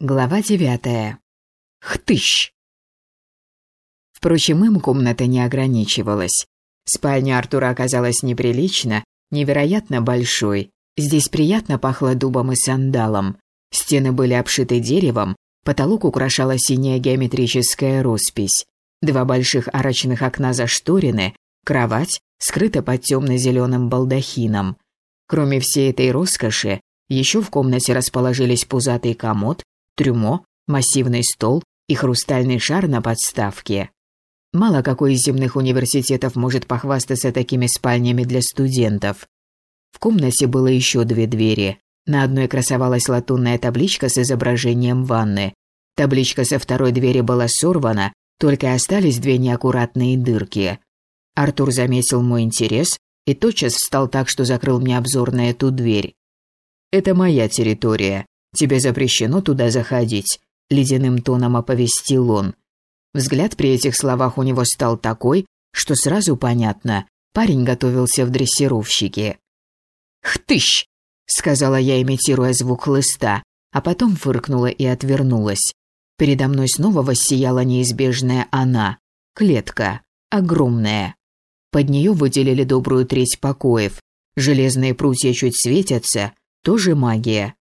Глава девятая. Хтыщ! Впрочем, им комната не ограничивалась. Спальня Артура оказалась неприлично, невероятно большой. Здесь приятно пахло дубом и сандалом. Стены были обшиты деревом, потолок украшала синяя геометрическая роспись. Два больших арочных окна зашторены, кровать скрыта под темно-зеленым балдахином. Кроме всей этой роскоши, еще в комнате расположились пузатый комод, трюмо, массивный стол и хрустальный шар на подставке. Мало какой из земных университетов может похвастаться такими спальнями для студентов. В комнате было еще две двери. На одной красовалась латунная табличка с изображением ванны. Табличка со второй двери была сорвана, только остались две неаккуратные дырки. Артур заметил мой интерес и тотчас встал так, что закрыл мне обзор на эту дверь. «Это моя территория. Тебе запрещено туда заходить», — ледяным тоном оповестил он. Взгляд при этих словах у него стал такой, что сразу понятно, парень готовился в дрессировщике. «Хтыщ!» — сказала я, имитируя звук хлыста, а потом фыркнула и отвернулась. Передо мной снова воссияла неизбежная она. Клетка. Огромная. Под нее выделили добрую треть покоев. Железные прутья чуть светятся. Тоже магия.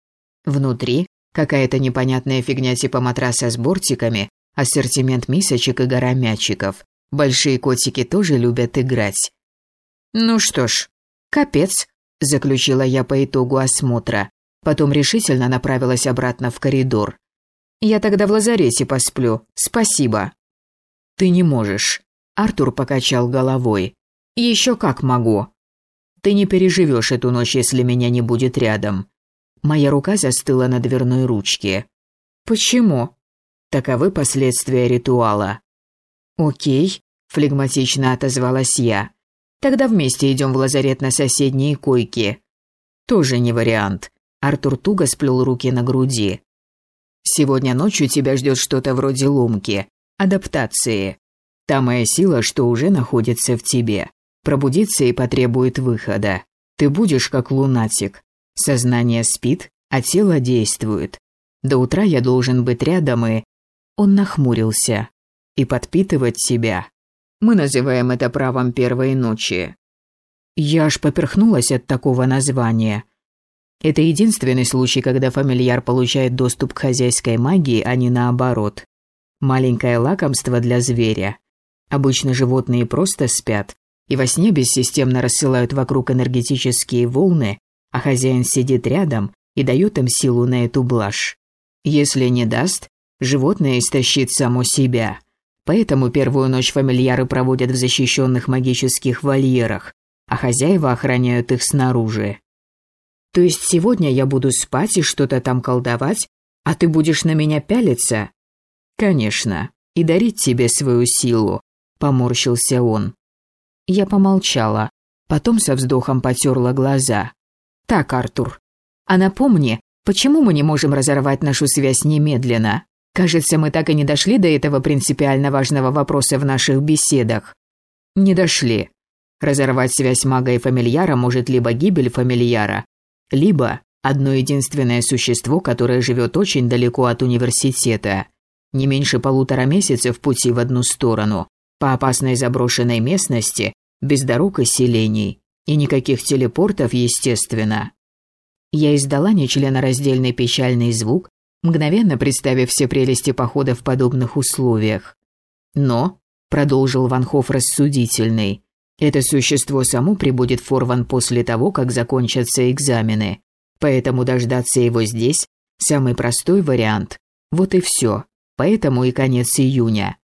Внутри какая-то непонятная фигня типа матраса с бортиками, ассортимент мисочек и гора мячиков. Большие котики тоже любят играть. Ну что ж, капец, заключила я по итогу осмотра. Потом решительно направилась обратно в коридор. Я тогда в лазарете посплю. Спасибо. Ты не можешь. Артур покачал головой. Еще как могу. Ты не переживешь эту ночь, если меня не будет рядом. Моя рука застыла на дверной ручке. «Почему?» «Таковы последствия ритуала». «Окей», – флегматично отозвалась я. «Тогда вместе идем в лазарет на соседние койки». «Тоже не вариант». Артур туго сплел руки на груди. «Сегодня ночью тебя ждет что-то вроде ломки, адаптации. Та моя сила, что уже находится в тебе, пробудится и потребует выхода. Ты будешь как лунатик, Сознание спит, а тело действует. До утра я должен быть рядом и... Он нахмурился. И подпитывать себя. Мы называем это правом первой ночи. Я аж поперхнулась от такого названия. Это единственный случай, когда фамильяр получает доступ к хозяйской магии, а не наоборот. Маленькое лакомство для зверя. Обычно животные просто спят, и во сне бессистемно рассылают вокруг энергетические волны, а хозяин сидит рядом и дает им силу на эту блажь. Если не даст, животное истощит само себя. Поэтому первую ночь фамильяры проводят в защищенных магических вольерах, а хозяева охраняют их снаружи. То есть сегодня я буду спать и что-то там колдовать, а ты будешь на меня пялиться? Конечно, и дарить тебе свою силу, поморщился он. Я помолчала, потом со вздохом потерла глаза. Так, Артур. А напомни, почему мы не можем разорвать нашу связь немедленно? Кажется, мы так и не дошли до этого принципиально важного вопроса в наших беседах. Не дошли. Разорвать связь мага и фамильяра может либо гибель фамильяра, либо одно единственное существо, которое живет очень далеко от университета. Не меньше полутора месяцев пути в одну сторону, по опасной заброшенной местности, без дорог и селений. И никаких телепортов, естественно. Я издала нечленораздельный печальный звук, мгновенно представив все прелести похода в подобных условиях. Но, продолжил Ван Хофф рассудительный, это существо само прибудет в Форван после того, как закончатся экзамены. Поэтому дождаться его здесь – самый простой вариант. Вот и все. Поэтому и конец июня.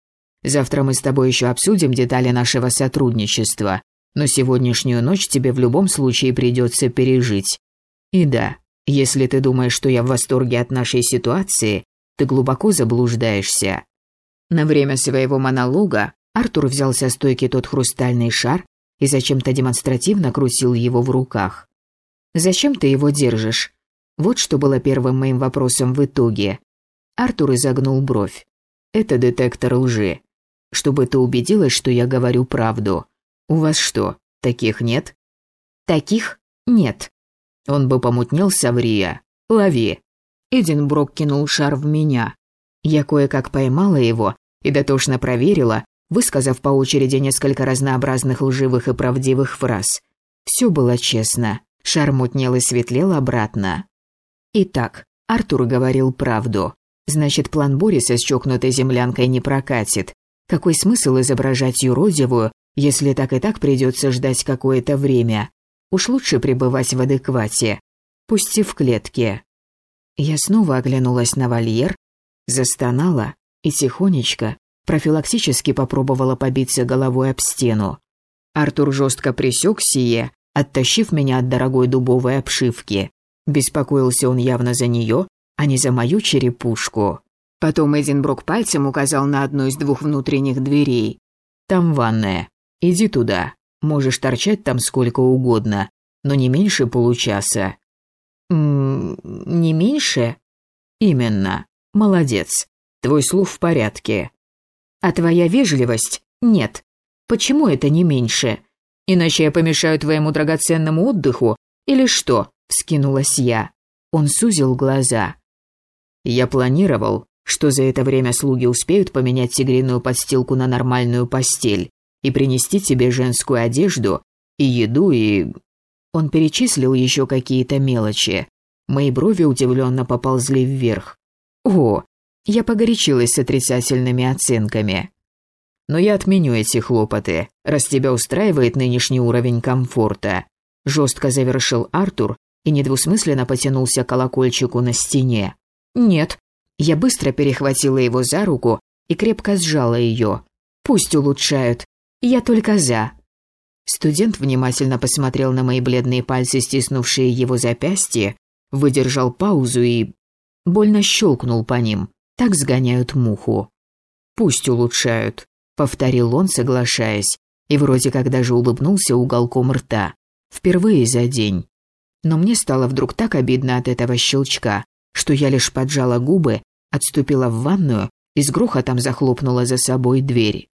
Завтра мы с тобой еще обсудим детали нашего сотрудничества. Но сегодняшнюю ночь тебе в любом случае придется пережить. И да, если ты думаешь, что я в восторге от нашей ситуации, ты глубоко заблуждаешься. На время своего монолога Артур взял со стойки тот хрустальный шар и зачем-то демонстративно крутил его в руках. «Зачем ты его держишь?» Вот что было первым моим вопросом в итоге. Артур изогнул бровь. «Это детектор лжи. Чтобы ты убедилась, что я говорю правду. «У вас что, таких нет?» «Таких нет». Он бы помутнел Саврия. «Лови». Эдинброк кинул шар в меня. Я кое-как поймала его и дотошно проверила, высказав по очереди несколько разнообразных лживых и правдивых фраз. Все было честно. Шар мутнел и светлел обратно. Итак, Артур говорил правду. Значит, план Бориса с чокнутой землянкой не прокатит. Какой смысл изображать юродивую, если так и так придется ждать какое-то время? Уж лучше пребывать в адеквате. Пусть и в клетке. Я снова оглянулась на вольер, застонала и тихонечко, профилактически попробовала побиться головой об стену. Артур жестко пресек сие, оттащив меня от дорогой дубовой обшивки. Беспокоился он явно за нее, а не за мою черепушку. Потом Эдинброк пальцем указал на одну из двух внутренних дверей. «Там ванная. Иди туда. Можешь торчать там сколько угодно, но не меньше получаса». «М «Не меньше?» «Именно. Молодец. Твой слух в порядке». «А твоя вежливость? Нет. Почему это не меньше? Иначе я помешаю твоему драгоценному отдыху или что?» – вскинулась я. Он сузил глаза. «Я планировал, что за это время слуги успеют поменять тигриную подстилку на нормальную постель и принести тебе женскую одежду и еду и...» Он перечислил еще какие-то мелочи. Мои брови удивленно поползли вверх. «О, я погорячилась с отрицательными оценками. Но я отменю эти хлопоты, раз тебя устраивает нынешний уровень комфорта. Жестко завершил Артур и недвусмысленно потянулся к колокольчику на стене. Нет. Я быстро перехватила его за руку и крепко сжала ее. Пусть улучшают. Я только за. Студент внимательно посмотрел на мои бледные пальцы, стиснувшие его запястье, выдержал паузу и... больно щелкнул по ним. Так сгоняют муху. Пусть улучшают, повторил он, соглашаясь, и вроде как даже улыбнулся уголком рта. Впервые за день. Но мне стало вдруг так обидно от этого щелчка, что я лишь поджала губы, отступила в ванную и с грохотом захлопнула за собой дверь.